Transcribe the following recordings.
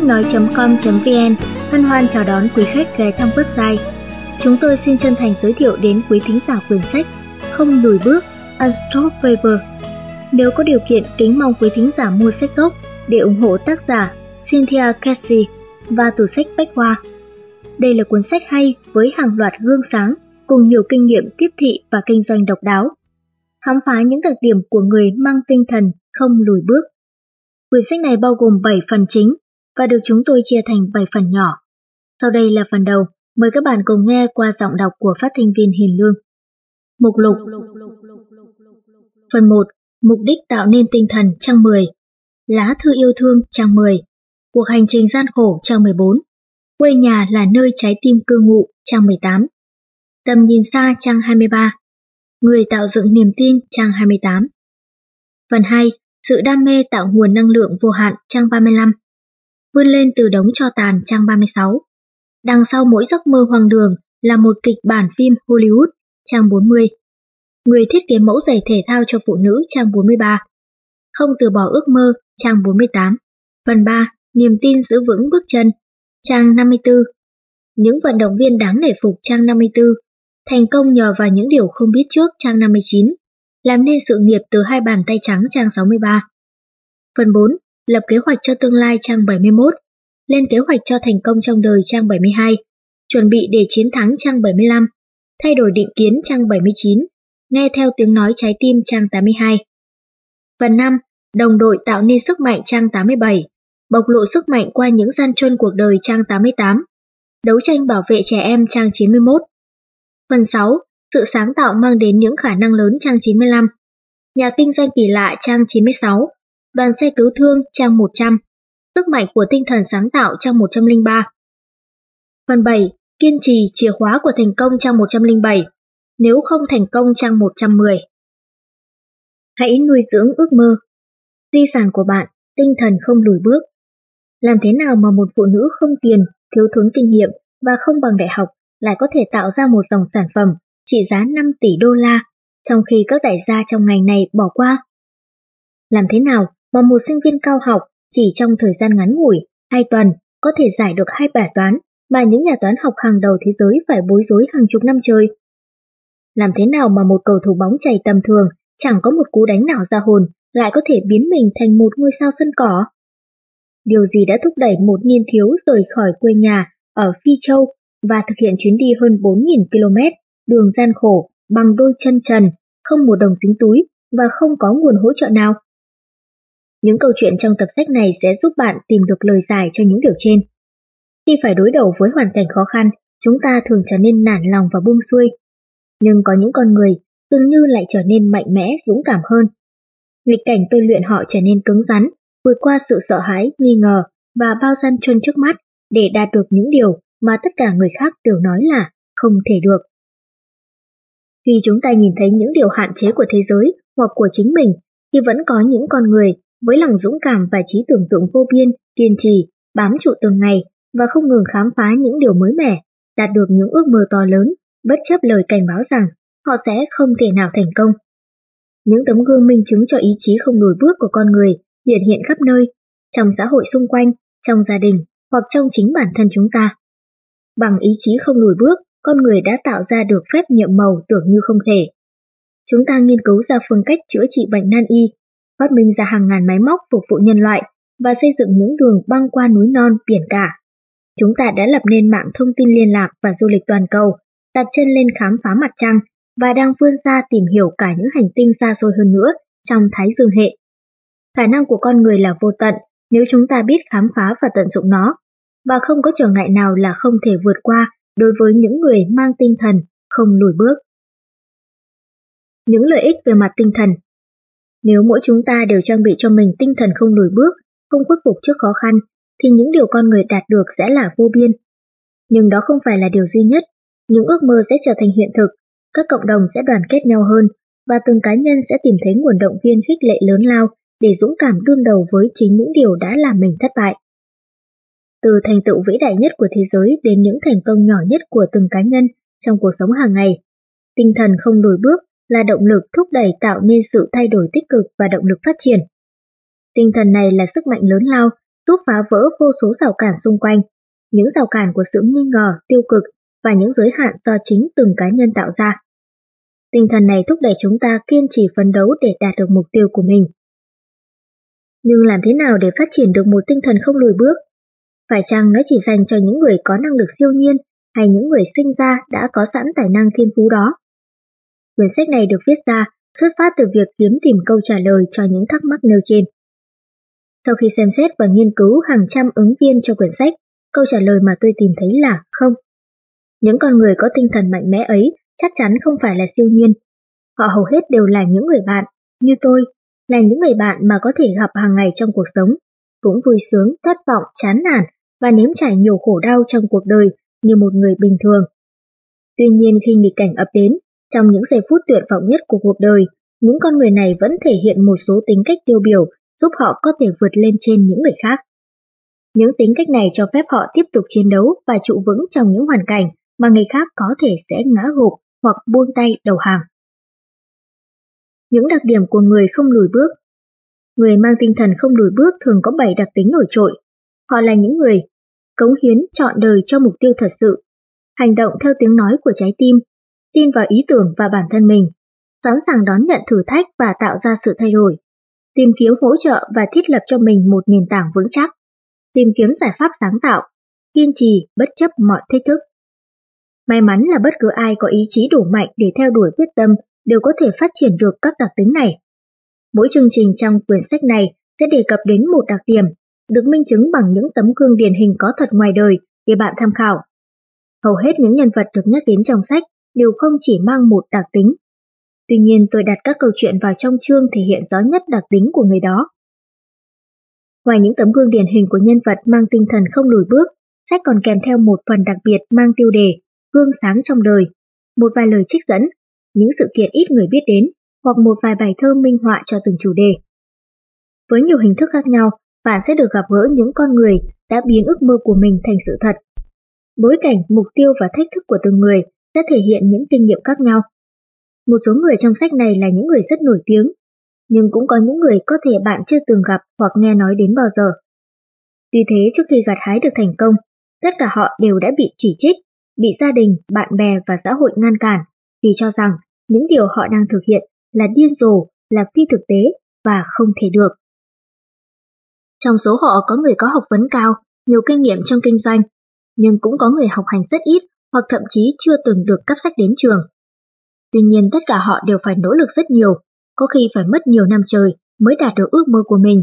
kho sách nói.com.vn hân hoan chào đón quý khách ghé thăm website. Chúng tôi xin chân thành giới thiệu đến quý thính giả quyển sách Không lùi bước Unstoppable. Nếu có điều kiện, kính mong quý thính giả mua sách gốc để ủng hộ tác giả Cynthia Casey và tủ sách Bách Hoa. Đây là cuốn sách hay với hàng loạt gương sáng cùng nhiều kinh nghiệm tiếp thị và kinh doanh độc đáo. Khám phá những đặc điểm của người mang tinh thần không lùi bước. Quyển sách này bao gồm 7 phần chính và được chúng tôi chia thành 7 phần nhỏ. Sau đây là phần đầu, mời các bạn cùng nghe qua giọng đọc của phát thanh viên Hiền Lương. Mục lục. Phần 1. Mục đích tạo nên tinh thần trang 10 Lá thư yêu thương trang 10 Cuộc hành trình gian khổ trang 14 Quê nhà là nơi trái tim cư ngụ trang 18 Tầm nhìn xa trang 23 Người tạo dựng niềm tin trang 28 Phần 2. Sự đam mê tạo nguồn năng lượng vô hạn trang 35 Vươn lên từ đống cho tàn trang 36 Đằng sau mỗi giấc mơ hoang đường là một kịch bản phim Hollywood, trang 40 Người thiết kế mẫu giày thể thao cho phụ nữ, trang 43 Không từ bỏ ước mơ, trang 48 Phần 3. Niềm tin giữ vững bước chân, trang 54 Những vận động viên đáng nể phục, trang 54 Thành công nhờ vào những điều không biết trước, trang 59 làm nên sự nghiệp từ hai bàn tay trắng, trang 63. Phần 4. Lập kế hoạch cho tương lai trang 71. Lên kế hoạch cho thành công trong đời trang 72. Chuẩn bị để chiến thắng trang 75. Thay đổi định kiến trang 79. Nghe theo tiếng nói trái tim trang 82. Phần 5. Đồng đội tạo nên sức mạnh trang 87. Bộc lộ sức mạnh qua những gian truân cuộc đời trang 88. Đấu tranh bảo vệ trẻ em trang 91. Phần 6 sự sáng tạo mang đến những khả năng lớn trang 95, nhà kinh doanh kỳ lạ trang 96, đoàn xe cứu thương trang 100, sức mạnh của tinh thần sáng tạo trang 103. Phần 7. Kiên trì chìa khóa của thành công trang 107, nếu không thành công trang 110. Hãy nuôi dưỡng ước mơ. Di sản của bạn, tinh thần không lùi bước. Làm thế nào mà một phụ nữ không tiền, thiếu thốn kinh nghiệm và không bằng đại học lại có thể tạo ra một dòng sản phẩm trị giá 5 tỷ đô la, trong khi các đại gia trong ngành này bỏ qua. Làm thế nào mà một sinh viên cao học chỉ trong thời gian ngắn ngủi, hai tuần, có thể giải được hai bài toán mà những nhà toán học hàng đầu thế giới phải bối rối hàng chục năm trời? Làm thế nào mà một cầu thủ bóng chày tầm thường, chẳng có một cú đánh nào ra hồn, lại có thể biến mình thành một ngôi sao sân cỏ? Điều gì đã thúc đẩy một niên thiếu rời khỏi quê nhà ở Phi Châu và thực hiện chuyến đi hơn 4.000 km đường gian khổ, bằng đôi chân trần, không một đồng dính túi và không có nguồn hỗ trợ nào. Những câu chuyện trong tập sách này sẽ giúp bạn tìm được lời giải cho những điều trên. Khi phải đối đầu với hoàn cảnh khó khăn, chúng ta thường trở nên nản lòng và buông xuôi. Nhưng có những con người dường như lại trở nên mạnh mẽ, dũng cảm hơn. Nghịch cảnh tôi luyện họ trở nên cứng rắn, vượt qua sự sợ hãi, nghi ngờ và bao gian chân trước mắt để đạt được những điều mà tất cả người khác đều nói là không thể được. Khi chúng ta nhìn thấy những điều hạn chế của thế giới hoặc của chính mình, thì vẫn có những con người với lòng dũng cảm và trí tưởng tượng vô biên, kiên trì, bám trụ từng ngày và không ngừng khám phá những điều mới mẻ, đạt được những ước mơ to lớn, bất chấp lời cảnh báo rằng họ sẽ không thể nào thành công. Những tấm gương minh chứng cho ý chí không lùi bước của con người hiện hiện khắp nơi, trong xã hội xung quanh, trong gia đình hoặc trong chính bản thân chúng ta. Bằng ý chí không lùi bước, con người đã tạo ra được phép nhiệm màu tưởng như không thể. Chúng ta nghiên cứu ra phương cách chữa trị bệnh nan y, phát minh ra hàng ngàn máy móc phục vụ nhân loại và xây dựng những đường băng qua núi non biển cả. Chúng ta đã lập nên mạng thông tin liên lạc và du lịch toàn cầu, đặt chân lên khám phá mặt trăng và đang vươn ra tìm hiểu cả những hành tinh xa xôi hơn nữa trong Thái Dương hệ. Khả năng của con người là vô tận nếu chúng ta biết khám phá và tận dụng nó, và không có trở ngại nào là không thể vượt qua đối với những người mang tinh thần không lùi bước. Những lợi ích về mặt tinh thần nếu mỗi chúng ta đều trang bị cho mình tinh thần không lùi bước, không khuất phục trước khó khăn, thì những điều con người đạt được sẽ là vô biên. Nhưng đó không phải là điều duy nhất, những ước mơ sẽ trở thành hiện thực, các cộng đồng sẽ đoàn kết nhau hơn, và từng cá nhân sẽ tìm thấy nguồn động viên khích lệ lớn lao để dũng cảm đương đầu với chính những điều đã làm mình thất bại. Từ thành tựu vĩ đại nhất của thế giới đến những thành công nhỏ nhất của từng cá nhân trong cuộc sống hàng ngày, tinh thần không lùi bước là động lực thúc đẩy tạo nên sự thay đổi tích cực và động lực phát triển. Tinh thần này là sức mạnh lớn lao, giúp phá vỡ vô số rào cản xung quanh, những rào cản của sự nghi ngờ, tiêu cực và những giới hạn do chính từng cá nhân tạo ra. Tinh thần này thúc đẩy chúng ta kiên trì phấn đấu để đạt được mục tiêu của mình. Nhưng làm thế nào để phát triển được một tinh thần không lùi bước? Phải chăng nó chỉ dành cho những người có năng lực siêu nhiên hay những người sinh ra đã có sẵn tài năng thiên phú đó? Quyển sách này được viết ra xuất phát từ việc kiếm tìm câu trả lời cho những thắc mắc nêu trên. Sau khi xem xét và nghiên cứu hàng trăm ứng viên cho quyển sách, câu trả lời mà tôi tìm thấy là không. Những con người có tinh thần mạnh mẽ ấy chắc chắn không phải là siêu nhiên. Họ hầu hết đều là những người bạn, như tôi, là những người bạn mà có thể gặp hàng ngày trong cuộc sống, cũng vui sướng, thất vọng, chán nản và nếm trải nhiều khổ đau trong cuộc đời như một người bình thường. Tuy nhiên khi nghịch cảnh ập đến, trong những giây phút tuyệt vọng nhất của cuộc đời, những con người này vẫn thể hiện một số tính cách tiêu biểu giúp họ có thể vượt lên trên những người khác. Những tính cách này cho phép họ tiếp tục chiến đấu và trụ vững trong những hoàn cảnh mà người khác có thể sẽ ngã gục hoặc buông tay đầu hàng. Những đặc điểm của người không lùi bước Người mang tinh thần không lùi bước thường có 7 đặc tính nổi trội. Họ là những người cống hiến chọn đời cho mục tiêu thật sự, hành động theo tiếng nói của trái tim, tin vào ý tưởng và bản thân mình, sẵn sàng đón nhận thử thách và tạo ra sự thay đổi, tìm kiếm hỗ trợ và thiết lập cho mình một nền tảng vững chắc, tìm kiếm giải pháp sáng tạo, kiên trì bất chấp mọi thách thức. May mắn là bất cứ ai có ý chí đủ mạnh để theo đuổi quyết tâm đều có thể phát triển được các đặc tính này. Mỗi chương trình trong quyển sách này sẽ đề cập đến một đặc điểm, được minh chứng bằng những tấm gương điển hình có thật ngoài đời để bạn tham khảo. Hầu hết những nhân vật được nhắc đến trong sách đều không chỉ mang một đặc tính. Tuy nhiên tôi đặt các câu chuyện vào trong chương thể hiện rõ nhất đặc tính của người đó. Ngoài những tấm gương điển hình của nhân vật mang tinh thần không lùi bước, sách còn kèm theo một phần đặc biệt mang tiêu đề Gương sáng trong đời, một vài lời trích dẫn, những sự kiện ít người biết đến, hoặc một vài bài thơ minh họa cho từng chủ đề. Với nhiều hình thức khác nhau, bạn sẽ được gặp gỡ những con người đã biến ước mơ của mình thành sự thật. Bối cảnh, mục tiêu và thách thức của từng người sẽ thể hiện những kinh nghiệm khác nhau. Một số người trong sách này là những người rất nổi tiếng, nhưng cũng có những người có thể bạn chưa từng gặp hoặc nghe nói đến bao giờ. Vì thế trước khi gặt hái được thành công, tất cả họ đều đã bị chỉ trích, bị gia đình, bạn bè và xã hội ngăn cản vì cho rằng những điều họ đang thực hiện là điên rồ, là phi thực tế và không thể được. Trong số họ có người có học vấn cao, nhiều kinh nghiệm trong kinh doanh, nhưng cũng có người học hành rất ít hoặc thậm chí chưa từng được cấp sách đến trường. Tuy nhiên tất cả họ đều phải nỗ lực rất nhiều, có khi phải mất nhiều năm trời mới đạt được ước mơ của mình.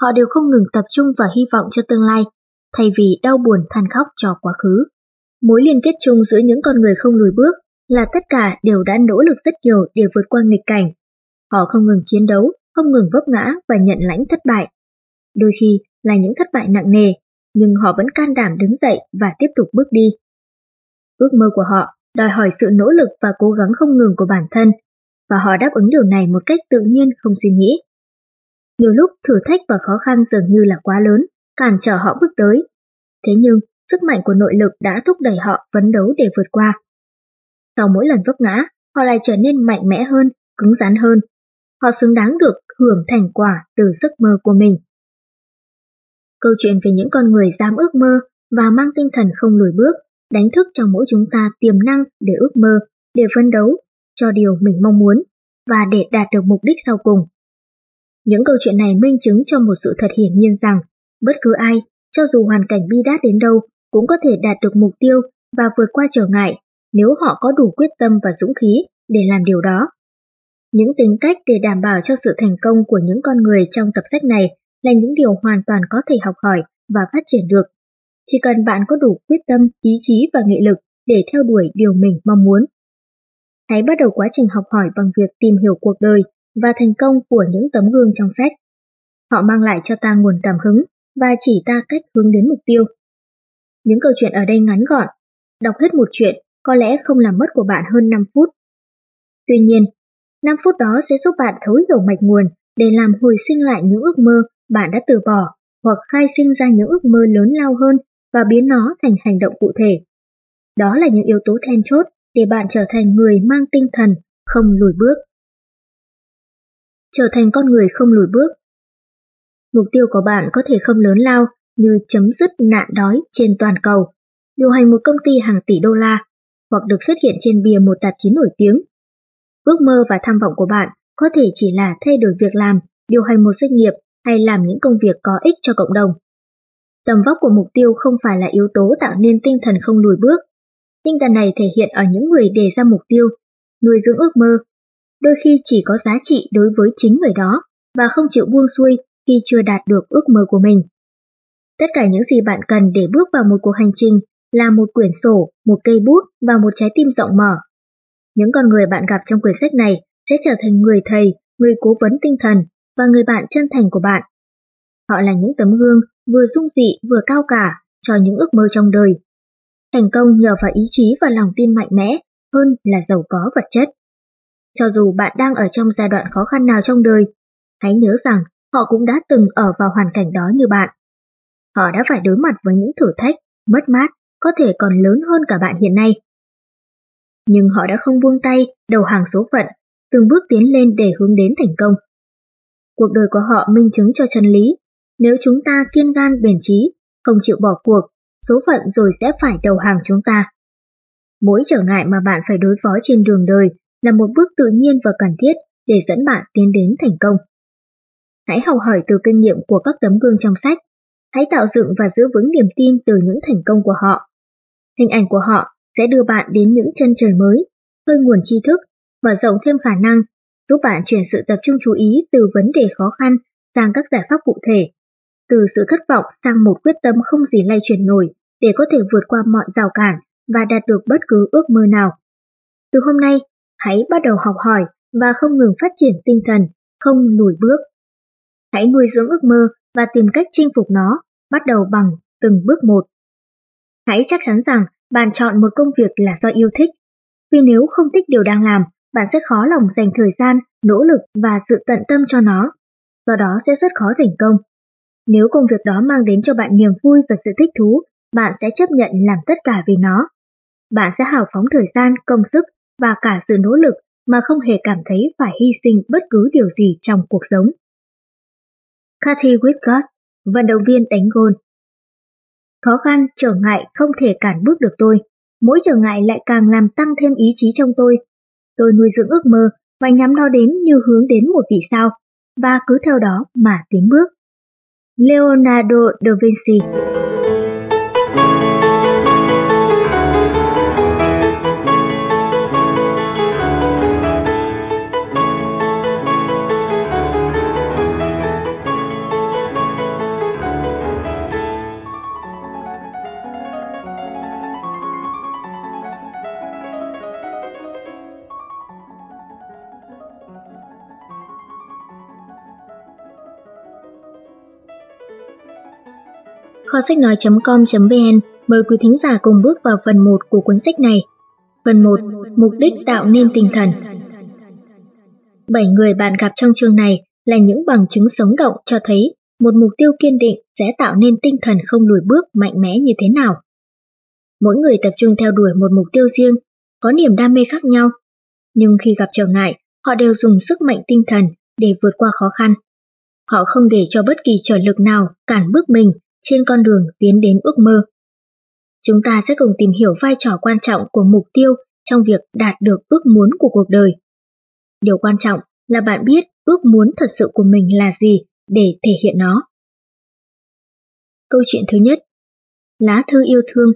Họ đều không ngừng tập trung và hy vọng cho tương lai, thay vì đau buồn than khóc cho quá khứ. Mối liên kết chung giữa những con người không lùi bước là tất cả đều đã nỗ lực rất nhiều để vượt qua nghịch cảnh. Họ không ngừng chiến đấu, không ngừng vấp ngã và nhận lãnh thất bại. Đôi khi là những thất bại nặng nề, nhưng họ vẫn can đảm đứng dậy và tiếp tục bước đi. Ước mơ của họ đòi hỏi sự nỗ lực và cố gắng không ngừng của bản thân, và họ đáp ứng điều này một cách tự nhiên không suy nghĩ. Nhiều lúc thử thách và khó khăn dường như là quá lớn, cản trở họ bước tới. Thế nhưng, sức mạnh của nội lực đã thúc đẩy họ phấn đấu để vượt qua. Sau mỗi lần vấp ngã, họ lại trở nên mạnh mẽ hơn, cứng rắn hơn. Họ xứng đáng được hưởng thành quả từ giấc mơ của mình. Câu chuyện về những con người dám ước mơ và mang tinh thần không lùi bước, đánh thức trong mỗi chúng ta tiềm năng để ước mơ, để phấn đấu, cho điều mình mong muốn, và để đạt được mục đích sau cùng. Những câu chuyện này minh chứng cho một sự thật hiển nhiên rằng, bất cứ ai, cho dù hoàn cảnh bi đát đến đâu, cũng có thể đạt được mục tiêu và vượt qua trở ngại nếu họ có đủ quyết tâm và dũng khí để làm điều đó. Những tính cách để đảm bảo cho sự thành công của những con người trong tập sách này là những điều hoàn toàn có thể học hỏi và phát triển được. Chỉ cần bạn có đủ quyết tâm, ý chí và nghị lực để theo đuổi điều mình mong muốn. Hãy bắt đầu quá trình học hỏi bằng việc tìm hiểu cuộc đời và thành công của những tấm gương trong sách. Họ mang lại cho ta nguồn cảm hứng và chỉ ta cách hướng đến mục tiêu. Những câu chuyện ở đây ngắn gọn. Đọc hết một chuyện có lẽ không làm mất của bạn hơn 5 phút. Tuy nhiên, 5 phút đó sẽ giúp bạn thấu hiểu mạch nguồn để làm hồi sinh lại những ước mơ bạn đã từ bỏ hoặc khai sinh ra những ước mơ lớn lao hơn và biến nó thành hành động cụ thể. Đó là những yếu tố then chốt để bạn trở thành người mang tinh thần, không lùi bước. Trở thành con người không lùi bước Mục tiêu của bạn có thể không lớn lao như chấm dứt nạn đói trên toàn cầu, điều hành một công ty hàng tỷ đô la, hoặc được xuất hiện trên bìa một tạp chí nổi tiếng. Ước mơ và tham vọng của bạn có thể chỉ là thay đổi việc làm, điều hành một doanh nghiệp hay làm những công việc có ích cho cộng đồng. Tầm vóc của mục tiêu không phải là yếu tố tạo nên tinh thần không lùi bước. Tinh thần này thể hiện ở những người đề ra mục tiêu, nuôi dưỡng ước mơ, đôi khi chỉ có giá trị đối với chính người đó và không chịu buông xuôi khi chưa đạt được ước mơ của mình. Tất cả những gì bạn cần để bước vào một cuộc hành trình là một quyển sổ, một cây bút và một trái tim rộng mở. Những con người bạn gặp trong quyển sách này sẽ trở thành người thầy, người cố vấn tinh thần và người bạn chân thành của bạn. Họ là những tấm gương vừa sung dị vừa cao cả cho những ước mơ trong đời. Thành công nhờ vào ý chí và lòng tin mạnh mẽ hơn là giàu có vật chất. Cho dù bạn đang ở trong giai đoạn khó khăn nào trong đời, hãy nhớ rằng họ cũng đã từng ở vào hoàn cảnh đó như bạn. Họ đã phải đối mặt với những thử thách, mất mát, có thể còn lớn hơn cả bạn hiện nay. Nhưng họ đã không buông tay, đầu hàng số phận, từng bước tiến lên để hướng đến thành công. Cuộc đời của họ minh chứng cho chân lý, nếu chúng ta kiên gan bền trí, không chịu bỏ cuộc, số phận rồi sẽ phải đầu hàng chúng ta. Mỗi trở ngại mà bạn phải đối phó trên đường đời là một bước tự nhiên và cần thiết để dẫn bạn tiến đến thành công. Hãy học hỏi từ kinh nghiệm của các tấm gương trong sách. Hãy tạo dựng và giữ vững niềm tin từ những thành công của họ. Hình ảnh của họ sẽ đưa bạn đến những chân trời mới, khơi nguồn tri thức, mở rộng thêm khả năng, giúp bạn chuyển sự tập trung chú ý từ vấn đề khó khăn sang các giải pháp cụ thể, từ sự thất vọng sang một quyết tâm không gì lay chuyển nổi để có thể vượt qua mọi rào cản và đạt được bất cứ ước mơ nào. Từ hôm nay, hãy bắt đầu học hỏi và không ngừng phát triển tinh thần, không lùi bước. Hãy nuôi dưỡng ước mơ và tìm cách chinh phục nó, bắt đầu bằng từng bước một. Hãy chắc chắn rằng bạn chọn một công việc là do yêu thích, vì nếu không thích điều đang làm, bạn sẽ khó lòng dành thời gian, nỗ lực và sự tận tâm cho nó, do đó sẽ rất khó thành công. Nếu công việc đó mang đến cho bạn niềm vui và sự thích thú, bạn sẽ chấp nhận làm tất cả vì nó. Bạn sẽ hào phóng thời gian, công sức và cả sự nỗ lực mà không hề cảm thấy phải hy sinh bất cứ điều gì trong cuộc sống. Cathy Whitcott, vận động viên đánh gôn Khó khăn, trở ngại không thể cản bước được tôi. Mỗi trở ngại lại càng làm tăng thêm ý chí trong tôi. Tôi nuôi dưỡng ước mơ và nhắm nó đến như hướng đến một vị sao, và cứ theo đó mà tiến bước. Leonardo da Vinci. Kho sách nói.com.vn mời quý thính giả cùng bước vào phần 1 của cuốn sách này. Phần 1. Mục đích tạo nên tinh thần Bảy người bạn gặp trong chương này là những bằng chứng sống động cho thấy một mục tiêu kiên định sẽ tạo nên tinh thần không lùi bước mạnh mẽ như thế nào. Mỗi người tập trung theo đuổi một mục tiêu riêng, có niềm đam mê khác nhau, nhưng khi gặp trở ngại, họ đều dùng sức mạnh tinh thần để vượt qua khó khăn. Họ không để cho bất kỳ trở lực nào cản bước mình trên con đường tiến đến ước mơ. Chúng ta sẽ cùng tìm hiểu vai trò quan trọng của mục tiêu trong việc đạt được ước muốn của cuộc đời. Điều quan trọng là bạn biết ước muốn thật sự của mình là gì để thể hiện nó. Câu chuyện thứ nhất Lá thư yêu thương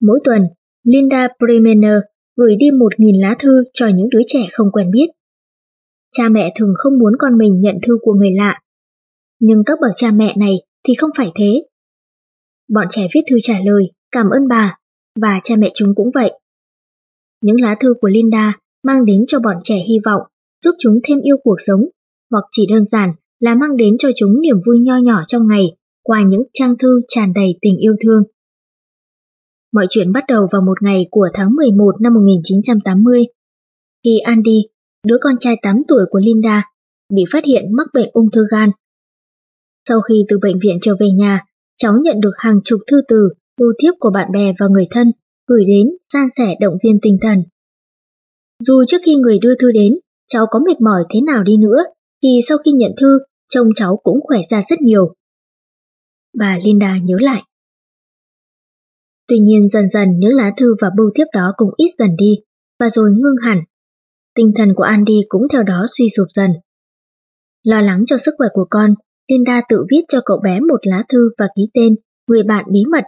Mỗi tuần, Linda Bremener gửi đi một nghìn lá thư cho những đứa trẻ không quen biết. Cha mẹ thường không muốn con mình nhận thư của người lạ. Nhưng các bậc cha mẹ này thì không phải thế. Bọn trẻ viết thư trả lời, cảm ơn bà, và cha mẹ chúng cũng vậy. Những lá thư của Linda mang đến cho bọn trẻ hy vọng, giúp chúng thêm yêu cuộc sống, hoặc chỉ đơn giản là mang đến cho chúng niềm vui nho nhỏ trong ngày qua những trang thư tràn đầy tình yêu thương. Mọi chuyện bắt đầu vào một ngày của tháng 11 năm 1980, khi Andy, đứa con trai 8 tuổi của Linda, bị phát hiện mắc bệnh ung thư gan sau khi từ bệnh viện trở về nhà, cháu nhận được hàng chục thư từ, bưu thiếp của bạn bè và người thân, gửi đến, san sẻ động viên tinh thần. Dù trước khi người đưa thư đến, cháu có mệt mỏi thế nào đi nữa, thì sau khi nhận thư, trông cháu cũng khỏe ra rất nhiều. Bà Linda nhớ lại. Tuy nhiên dần dần những lá thư và bưu thiếp đó cũng ít dần đi, và rồi ngưng hẳn. Tinh thần của Andy cũng theo đó suy sụp dần. Lo lắng cho sức khỏe của con, Linda tự viết cho cậu bé một lá thư và ký tên người bạn bí mật.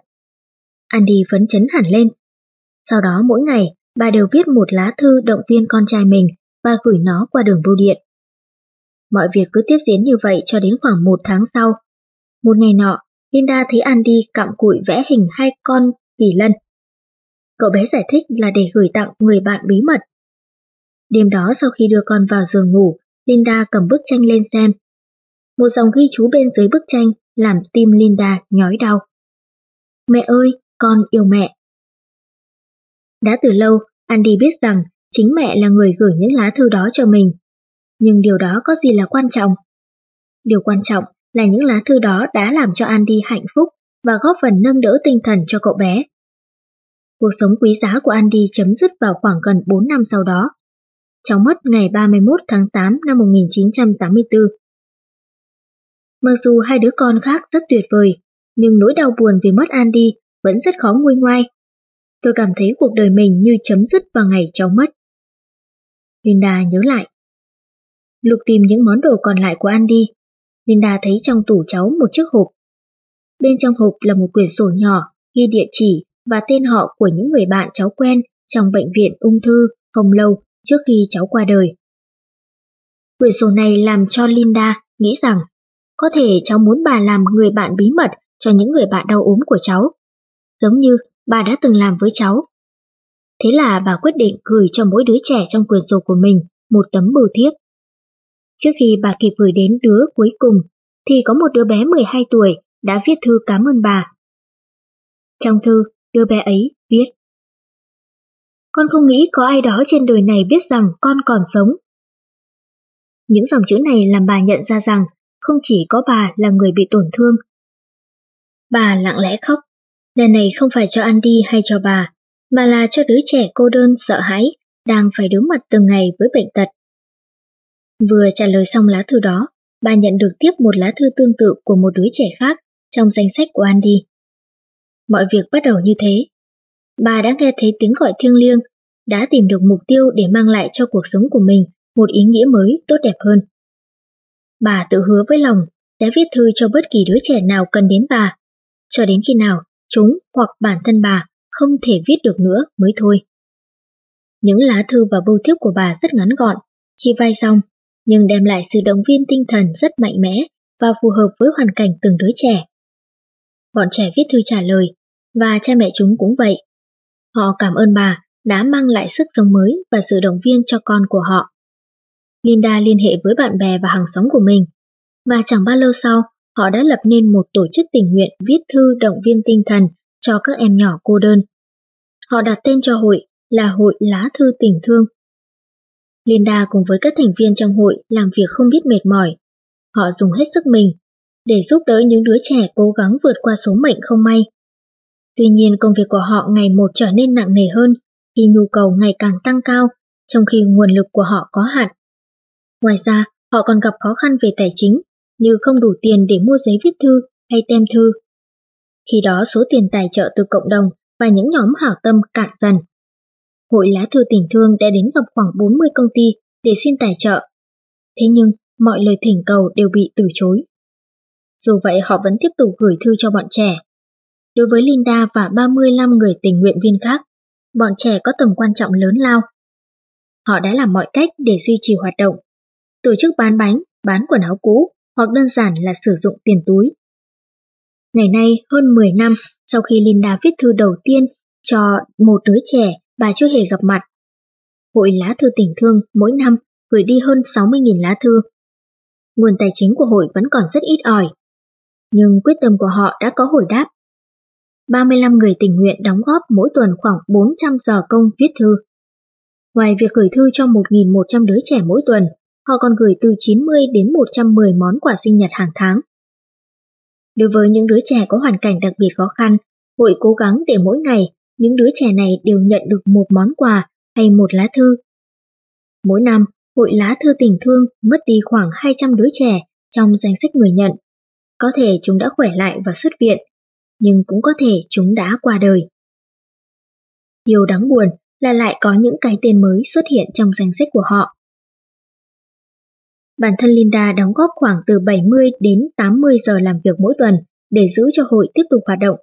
Andy phấn chấn hẳn lên. Sau đó mỗi ngày, bà đều viết một lá thư động viên con trai mình và gửi nó qua đường bưu điện. Mọi việc cứ tiếp diễn như vậy cho đến khoảng một tháng sau. Một ngày nọ, Linda thấy Andy cặm cụi vẽ hình hai con kỳ lân. Cậu bé giải thích là để gửi tặng người bạn bí mật. Đêm đó sau khi đưa con vào giường ngủ, Linda cầm bức tranh lên xem. Một dòng ghi chú bên dưới bức tranh làm tim Linda nhói đau. Mẹ ơi, con yêu mẹ. Đã từ lâu, Andy biết rằng chính mẹ là người gửi những lá thư đó cho mình. Nhưng điều đó có gì là quan trọng? Điều quan trọng là những lá thư đó đã làm cho Andy hạnh phúc và góp phần nâng đỡ tinh thần cho cậu bé. Cuộc sống quý giá của Andy chấm dứt vào khoảng gần 4 năm sau đó. Cháu mất ngày 31 tháng 8 năm 1984. Mặc dù hai đứa con khác rất tuyệt vời, nhưng nỗi đau buồn vì mất Andy vẫn rất khó nguôi ngoai. Tôi cảm thấy cuộc đời mình như chấm dứt vào ngày cháu mất. Linda nhớ lại. Lục tìm những món đồ còn lại của Andy. Linda thấy trong tủ cháu một chiếc hộp. Bên trong hộp là một quyển sổ nhỏ ghi địa chỉ và tên họ của những người bạn cháu quen trong bệnh viện ung thư không lâu trước khi cháu qua đời. Quyển sổ này làm cho Linda nghĩ rằng có thể cháu muốn bà làm người bạn bí mật cho những người bạn đau ốm của cháu, giống như bà đã từng làm với cháu. Thế là bà quyết định gửi cho mỗi đứa trẻ trong quyển sổ của mình một tấm bưu thiếp. Trước khi bà kịp gửi đến đứa cuối cùng, thì có một đứa bé 12 tuổi đã viết thư cảm ơn bà. Trong thư, đứa bé ấy viết Con không nghĩ có ai đó trên đời này biết rằng con còn sống. Những dòng chữ này làm bà nhận ra rằng không chỉ có bà là người bị tổn thương. Bà lặng lẽ khóc, lần này không phải cho Andy hay cho bà, mà là cho đứa trẻ cô đơn sợ hãi, đang phải đối mặt từng ngày với bệnh tật. Vừa trả lời xong lá thư đó, bà nhận được tiếp một lá thư tương tự của một đứa trẻ khác trong danh sách của Andy. Mọi việc bắt đầu như thế. Bà đã nghe thấy tiếng gọi thiêng liêng, đã tìm được mục tiêu để mang lại cho cuộc sống của mình một ý nghĩa mới tốt đẹp hơn. Bà tự hứa với lòng sẽ viết thư cho bất kỳ đứa trẻ nào cần đến bà, cho đến khi nào chúng hoặc bản thân bà không thể viết được nữa mới thôi. Những lá thư và bưu thiếp của bà rất ngắn gọn, chỉ vài dòng, nhưng đem lại sự động viên tinh thần rất mạnh mẽ và phù hợp với hoàn cảnh từng đứa trẻ. Bọn trẻ viết thư trả lời, và cha mẹ chúng cũng vậy. Họ cảm ơn bà đã mang lại sức sống mới và sự động viên cho con của họ. Linda liên hệ với bạn bè và hàng xóm của mình, và chẳng bao lâu sau, họ đã lập nên một tổ chức tình nguyện viết thư động viên tinh thần cho các em nhỏ cô đơn. Họ đặt tên cho hội là Hội Lá Thư Tình Thương. Linda cùng với các thành viên trong hội làm việc không biết mệt mỏi. Họ dùng hết sức mình để giúp đỡ những đứa trẻ cố gắng vượt qua số mệnh không may. Tuy nhiên công việc của họ ngày một trở nên nặng nề hơn khi nhu cầu ngày càng tăng cao, trong khi nguồn lực của họ có hạn. Ngoài ra, họ còn gặp khó khăn về tài chính, như không đủ tiền để mua giấy viết thư hay tem thư. Khi đó số tiền tài trợ từ cộng đồng và những nhóm hảo tâm cạn dần. Hội lá thư tình thương đã đến gặp khoảng 40 công ty để xin tài trợ. Thế nhưng, mọi lời thỉnh cầu đều bị từ chối. Dù vậy họ vẫn tiếp tục gửi thư cho bọn trẻ. Đối với Linda và 35 người tình nguyện viên khác, bọn trẻ có tầm quan trọng lớn lao. Họ đã làm mọi cách để duy trì hoạt động. Tổ chức bán bánh, bán quần áo cũ hoặc đơn giản là sử dụng tiền túi. Ngày nay, hơn 10 năm sau khi Linda viết thư đầu tiên cho một đứa trẻ bà chưa hề gặp mặt, Hội lá thư tình thương mỗi năm gửi đi hơn 60.000 lá thư. Nguồn tài chính của hội vẫn còn rất ít ỏi, nhưng quyết tâm của họ đã có hồi đáp. 35 người tình nguyện đóng góp mỗi tuần khoảng 400 giờ công viết thư. Ngoài việc gửi thư cho 1.100 đứa trẻ mỗi tuần, họ còn gửi từ 90 đến 110 món quà sinh nhật hàng tháng. Đối với những đứa trẻ có hoàn cảnh đặc biệt khó khăn, hội cố gắng để mỗi ngày những đứa trẻ này đều nhận được một món quà hay một lá thư. Mỗi năm, hội lá thư tình thương mất đi khoảng 200 đứa trẻ trong danh sách người nhận. Có thể chúng đã khỏe lại và xuất viện, nhưng cũng có thể chúng đã qua đời. Điều đáng buồn là lại có những cái tên mới xuất hiện trong danh sách của họ. Bản thân Linda đóng góp khoảng từ 70 đến 80 giờ làm việc mỗi tuần để giữ cho hội tiếp tục hoạt động.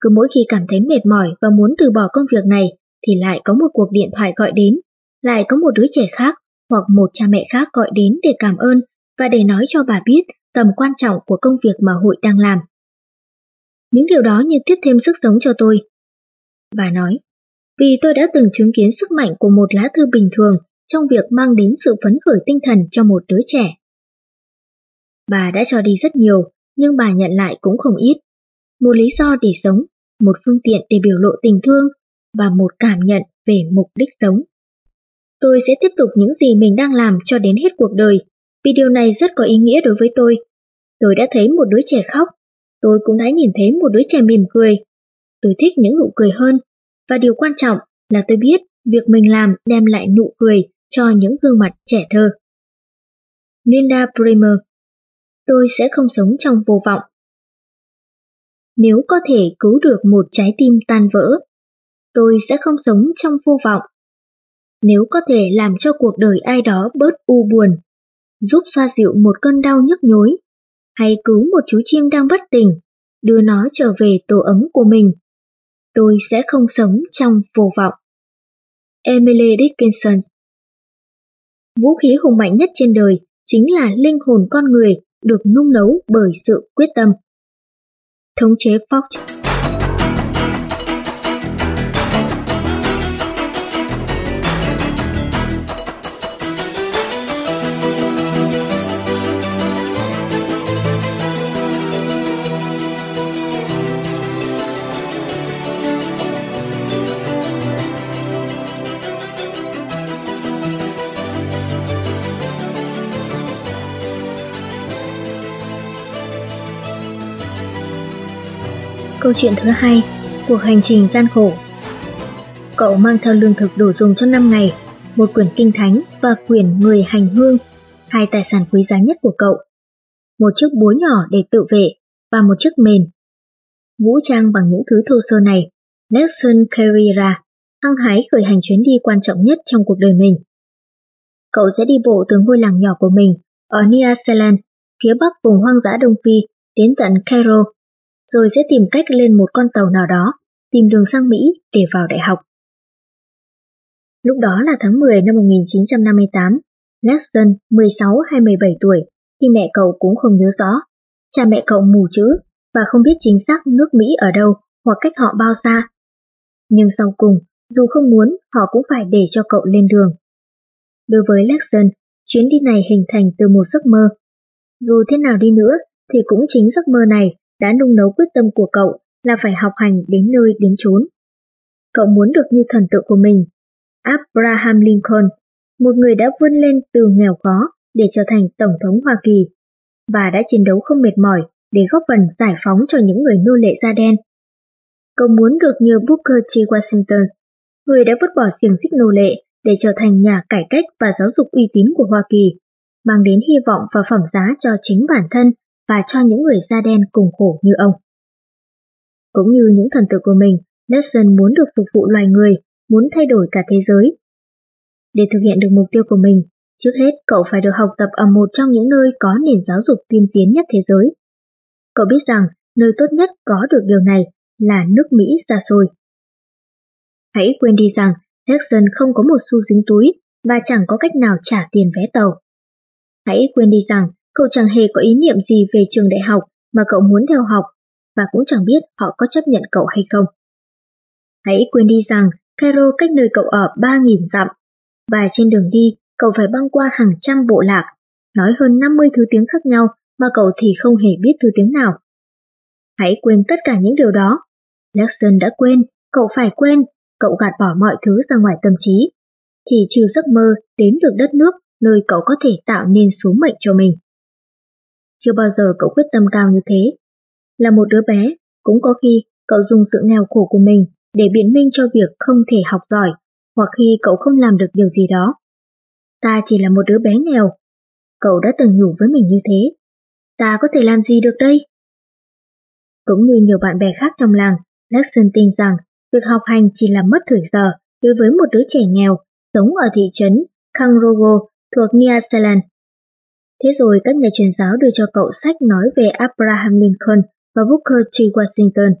Cứ mỗi khi cảm thấy mệt mỏi và muốn từ bỏ công việc này thì lại có một cuộc điện thoại gọi đến, lại có một đứa trẻ khác hoặc một cha mẹ khác gọi đến để cảm ơn và để nói cho bà biết tầm quan trọng của công việc mà hội đang làm. Những điều đó như tiếp thêm sức sống cho tôi. Bà nói, vì tôi đã từng chứng kiến sức mạnh của một lá thư bình thường trong việc mang đến sự phấn khởi tinh thần cho một đứa trẻ. Bà đã cho đi rất nhiều, nhưng bà nhận lại cũng không ít. Một lý do để sống, một phương tiện để biểu lộ tình thương và một cảm nhận về mục đích sống. Tôi sẽ tiếp tục những gì mình đang làm cho đến hết cuộc đời, vì điều này rất có ý nghĩa đối với tôi. Tôi đã thấy một đứa trẻ khóc, tôi cũng đã nhìn thấy một đứa trẻ mỉm cười. Tôi thích những nụ cười hơn, và điều quan trọng là tôi biết việc mình làm đem lại nụ cười cho những gương mặt trẻ thơ. Linda Bremer Tôi sẽ không sống trong vô vọng. Nếu có thể cứu được một trái tim tan vỡ, tôi sẽ không sống trong vô vọng. Nếu có thể làm cho cuộc đời ai đó bớt u buồn, giúp xoa dịu một cơn đau nhức nhối, hay cứu một chú chim đang bất tỉnh, đưa nó trở về tổ ấm của mình, tôi sẽ không sống trong vô vọng. Emily Dickinson Vũ khí hùng mạnh nhất trên đời chính là linh hồn con người được nung nấu bởi sự quyết tâm. Thống chế Fox Câu chuyện thứ hai, cuộc hành trình gian khổ. Cậu mang theo lương thực đủ dùng cho 5 ngày, một quyển kinh thánh và quyển người hành hương, hai tài sản quý giá nhất của cậu. Một chiếc búa nhỏ để tự vệ và một chiếc mền. Vũ trang bằng những thứ thô sơ này, Nelson Carrera hăng hái khởi hành chuyến đi quan trọng nhất trong cuộc đời mình. Cậu sẽ đi bộ từ ngôi làng nhỏ của mình ở New Zealand, phía bắc vùng hoang dã Đông Phi, đến tận Cairo rồi sẽ tìm cách lên một con tàu nào đó, tìm đường sang Mỹ để vào đại học. Lúc đó là tháng 10 năm 1958, Lexton 16 hay 17 tuổi, thì mẹ cậu cũng không nhớ rõ. Cha mẹ cậu mù chữ và không biết chính xác nước Mỹ ở đâu hoặc cách họ bao xa. Nhưng sau cùng, dù không muốn, họ cũng phải để cho cậu lên đường. Đối với Lexton, chuyến đi này hình thành từ một giấc mơ. Dù thế nào đi nữa, thì cũng chính giấc mơ này đã nung nấu quyết tâm của cậu là phải học hành đến nơi đến chốn. Cậu muốn được như thần tượng của mình, Abraham Lincoln, một người đã vươn lên từ nghèo khó để trở thành Tổng thống Hoa Kỳ, và đã chiến đấu không mệt mỏi để góp phần giải phóng cho những người nô lệ da đen. Cậu muốn được như Booker T. Washington, người đã vứt bỏ xiềng xích nô lệ để trở thành nhà cải cách và giáo dục uy tín của Hoa Kỳ, mang đến hy vọng và phẩm giá cho chính bản thân và cho những người da đen cùng khổ như ông. Cũng như những thần tượng của mình, Nelson muốn được phục vụ loài người, muốn thay đổi cả thế giới. Để thực hiện được mục tiêu của mình, trước hết cậu phải được học tập ở một trong những nơi có nền giáo dục tiên tiến nhất thế giới. Cậu biết rằng nơi tốt nhất có được điều này là nước Mỹ xa xôi. Hãy quên đi rằng Jackson không có một xu dính túi và chẳng có cách nào trả tiền vé tàu. Hãy quên đi rằng Cậu chẳng hề có ý niệm gì về trường đại học mà cậu muốn theo học, và cũng chẳng biết họ có chấp nhận cậu hay không. Hãy quên đi rằng Cairo cách nơi cậu ở 3.000 dặm, và trên đường đi cậu phải băng qua hàng trăm bộ lạc, nói hơn 50 thứ tiếng khác nhau mà cậu thì không hề biết thứ tiếng nào. Hãy quên tất cả những điều đó. Jackson đã quên, cậu phải quên, cậu gạt bỏ mọi thứ ra ngoài tâm trí. Chỉ trừ giấc mơ đến được đất nước nơi cậu có thể tạo nên số mệnh cho mình. Chưa bao giờ cậu quyết tâm cao như thế. Là một đứa bé, cũng có khi cậu dùng sự nghèo khổ của mình để biện minh cho việc không thể học giỏi, hoặc khi cậu không làm được điều gì đó. Ta chỉ là một đứa bé nghèo. cậu đã từng nhủ với mình như thế. Ta có thể làm gì được đây? Cũng như nhiều bạn bè khác trong làng, Lexon tin rằng việc học hành chỉ là mất thời giờ đối với một đứa trẻ nghèo sống ở thị trấn Kangrogo thuộc New Zealand. Thế rồi các nhà truyền giáo đưa cho cậu sách nói về Abraham Lincoln và Booker T. Washington.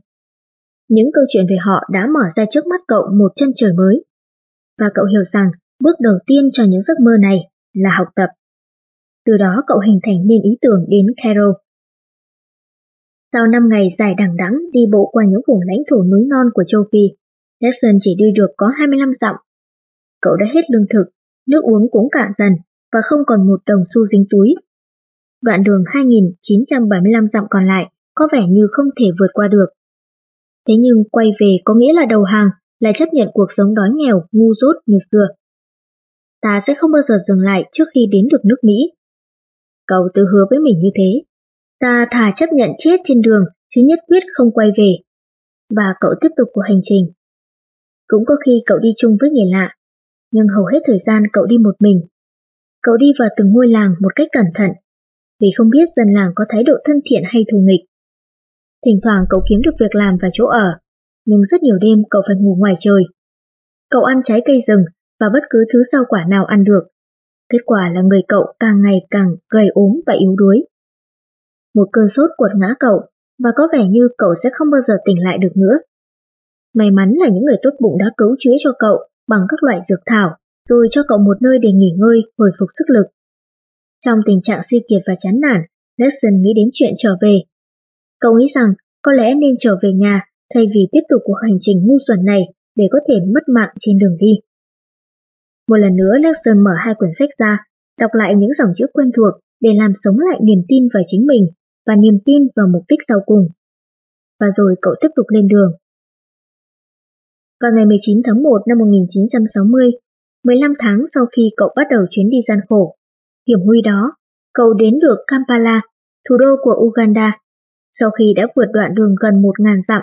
Những câu chuyện về họ đã mở ra trước mắt cậu một chân trời mới. Và cậu hiểu rằng bước đầu tiên cho những giấc mơ này là học tập. Từ đó cậu hình thành nên ý tưởng đến Cairo. Sau 5 ngày dài đằng đẵng đi bộ qua những vùng lãnh thổ núi non của châu Phi, Jackson chỉ đi được có 25 dặm. Cậu đã hết lương thực, nước uống cũng cạn dần và không còn một đồng xu dính túi. Đoạn đường 2.975 dặm còn lại có vẻ như không thể vượt qua được. Thế nhưng quay về có nghĩa là đầu hàng, là chấp nhận cuộc sống đói nghèo, ngu dốt như xưa. Ta sẽ không bao giờ dừng lại trước khi đến được nước Mỹ. Cậu tự hứa với mình như thế. Ta thà chấp nhận chết trên đường, chứ nhất quyết không quay về. Và cậu tiếp tục cuộc hành trình. Cũng có khi cậu đi chung với người lạ, nhưng hầu hết thời gian cậu đi một mình. Cậu đi vào từng ngôi làng một cách cẩn thận, vì không biết dân làng có thái độ thân thiện hay thù nghịch. Thỉnh thoảng cậu kiếm được việc làm và chỗ ở, nhưng rất nhiều đêm cậu phải ngủ ngoài trời. Cậu ăn trái cây rừng và bất cứ thứ rau quả nào ăn được. Kết quả là người cậu càng ngày càng gầy ốm và yếu đuối. Một cơn sốt cuột ngã cậu và có vẻ như cậu sẽ không bao giờ tỉnh lại được nữa. May mắn là những người tốt bụng đã cứu chữa cho cậu bằng các loại dược thảo, rồi cho cậu một nơi để nghỉ ngơi, hồi phục sức lực. Trong tình trạng suy kiệt và chán nản, Lesson nghĩ đến chuyện trở về. Cậu nghĩ rằng có lẽ nên trở về nhà thay vì tiếp tục cuộc hành trình ngu xuẩn này để có thể mất mạng trên đường đi. Một lần nữa Lesson mở hai quyển sách ra, đọc lại những dòng chữ quen thuộc để làm sống lại niềm tin vào chính mình và niềm tin vào mục đích sau cùng. Và rồi cậu tiếp tục lên đường. Vào ngày 19 tháng 1 năm 1960, 15 tháng sau khi cậu bắt đầu chuyến đi gian khổ, hiểm huy đó, cậu đến được Kampala, thủ đô của Uganda, sau khi đã vượt đoạn đường gần 1.000 dặm.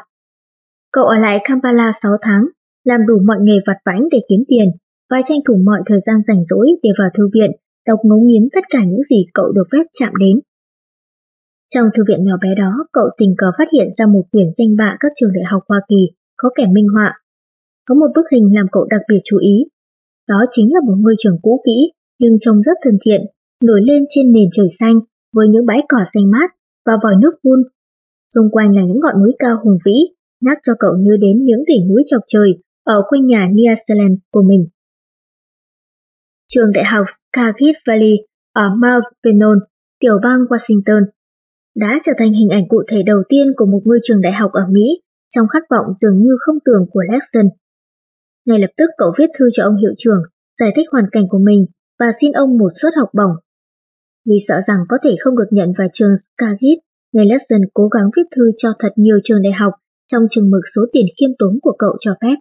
Cậu ở lại Kampala 6 tháng, làm đủ mọi nghề vặt vãnh để kiếm tiền và tranh thủ mọi thời gian rảnh rỗi để vào thư viện, đọc ngấu nghiến tất cả những gì cậu được phép chạm đến. Trong thư viện nhỏ bé đó, cậu tình cờ phát hiện ra một quyển danh bạ các trường đại học Hoa Kỳ có kẻ minh họa. Có một bức hình làm cậu đặc biệt chú ý. Đó chính là một ngôi trường cũ kỹ, nhưng trông rất thân thiện, nổi lên trên nền trời xanh với những bãi cỏ xanh mát và vòi nước phun. Xung quanh là những ngọn núi cao hùng vĩ, nhắc cho cậu nhớ đến những đỉnh núi chọc trời ở quê nhà New Zealand của mình. Trường đại học Skagit Valley ở Mount Vernon, tiểu bang Washington, đã trở thành hình ảnh cụ thể đầu tiên của một ngôi trường đại học ở Mỹ trong khát vọng dường như không tưởng của Lexon. Ngay lập tức cậu viết thư cho ông hiệu trưởng, giải thích hoàn cảnh của mình và xin ông một suất học bổng. Vì sợ rằng có thể không được nhận vào trường Skagit, nên Lesson cố gắng viết thư cho thật nhiều trường đại học trong chừng mực số tiền khiêm tốn của cậu cho phép.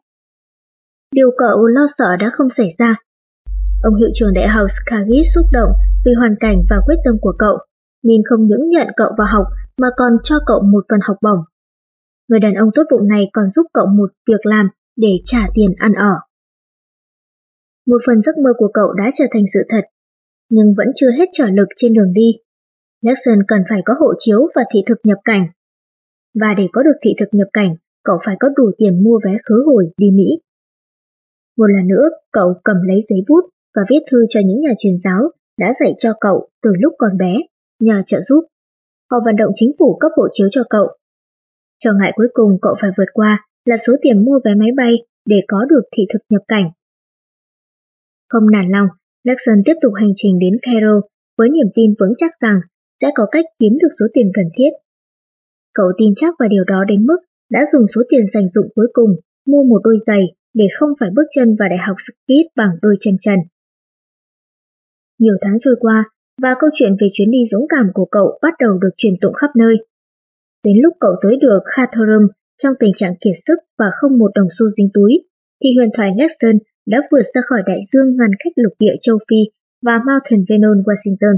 Điều cậu lo sợ đã không xảy ra. Ông hiệu trưởng đại học Skagit xúc động vì hoàn cảnh và quyết tâm của cậu, nên không những nhận cậu vào học mà còn cho cậu một phần học bổng. Người đàn ông tốt bụng này còn giúp cậu một việc làm để trả tiền ăn ở. Một phần giấc mơ của cậu đã trở thành sự thật, nhưng vẫn chưa hết trở lực trên đường đi. Jackson cần phải có hộ chiếu và thị thực nhập cảnh. Và để có được thị thực nhập cảnh, cậu phải có đủ tiền mua vé khứ hồi đi Mỹ. Một lần nữa, cậu cầm lấy giấy bút và viết thư cho những nhà truyền giáo đã dạy cho cậu từ lúc còn bé, nhờ trợ giúp. Họ vận động chính phủ cấp hộ chiếu cho cậu. Trở ngại cuối cùng cậu phải vượt qua là số tiền mua vé máy bay để có được thị thực nhập cảnh. Không nản lòng, Jackson tiếp tục hành trình đến Cairo với niềm tin vững chắc rằng sẽ có cách kiếm được số tiền cần thiết. Cậu tin chắc vào điều đó đến mức đã dùng số tiền dành dụng cuối cùng mua một đôi giày để không phải bước chân vào đại học Skid bằng đôi chân trần. Nhiều tháng trôi qua, và câu chuyện về chuyến đi dũng cảm của cậu bắt đầu được truyền tụng khắp nơi. Đến lúc cậu tới được Khartoum trong tình trạng kiệt sức và không một đồng xu dính túi, thì huyền thoại Lexon đã vượt ra khỏi đại dương ngăn cách lục địa châu Phi và Mountain Vernon, Washington.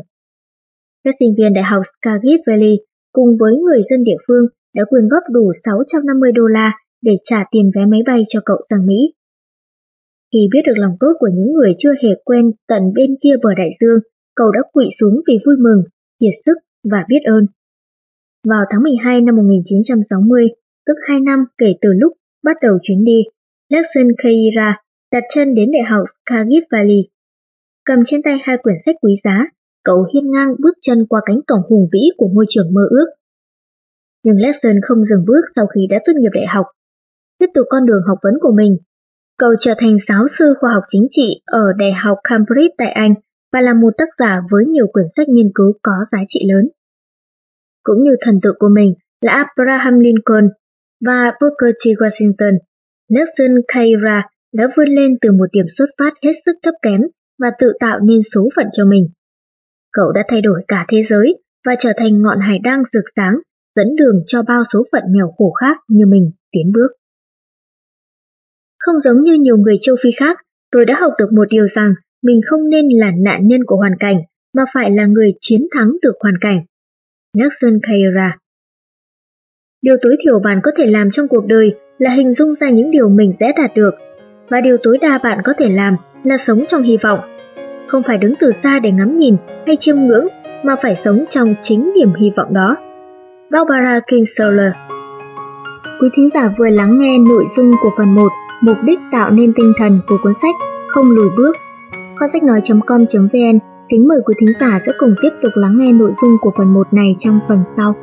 Các sinh viên đại học Skagit Valley cùng với người dân địa phương đã quyên góp đủ 650 đô la để trả tiền vé máy bay cho cậu sang Mỹ. Khi biết được lòng tốt của những người chưa hề quen tận bên kia bờ đại dương cậu đã quỵ xuống vì vui mừng, kiệt sức và biết ơn. Vào tháng 12 năm 1960, tức 2 năm kể từ lúc bắt đầu chuyến đi, Lexon Keira đặt chân đến Đại học Skagit Valley. Cầm trên tay hai quyển sách quý giá, cậu hiên ngang bước chân qua cánh cổng hùng vĩ của ngôi trường mơ ước. Nhưng Lexon không dừng bước sau khi đã tốt nghiệp đại học. Tiếp tục con đường học vấn của mình, cậu trở thành giáo sư khoa học chính trị ở Đại học Cambridge tại Anh và là một tác giả với nhiều quyển sách nghiên cứu có giá trị lớn. Cũng như thần tượng của mình là Abraham Lincoln và Booker T. Washington, Nelson Kaira đã vươn lên từ một điểm xuất phát hết sức thấp kém và tự tạo nên số phận cho mình. Cậu đã thay đổi cả thế giới và trở thành ngọn hải đăng rực sáng, dẫn đường cho bao số phận nghèo khổ khác như mình tiến bước. Không giống như nhiều người châu Phi khác, tôi đã học được một điều rằng mình không nên là nạn nhân của hoàn cảnh, mà phải là người chiến thắng được hoàn cảnh. Nelson Kaira Điều tối thiểu bạn có thể làm trong cuộc đời là hình dung ra những điều mình sẽ đạt được, và điều tối đa bạn có thể làm là sống trong hy vọng. Không phải đứng từ xa để ngắm nhìn hay chiêm ngưỡng, mà phải sống trong chính niềm hy vọng đó. Barbara Kingsolver Quý thính giả vừa lắng nghe nội dung của phần 1 Mục đích tạo nên tinh thần của cuốn sách Không lùi bước Kho sách nói.com.vn Kính mời quý thính giả sẽ cùng tiếp tục lắng nghe nội dung của phần 1 này trong phần sau.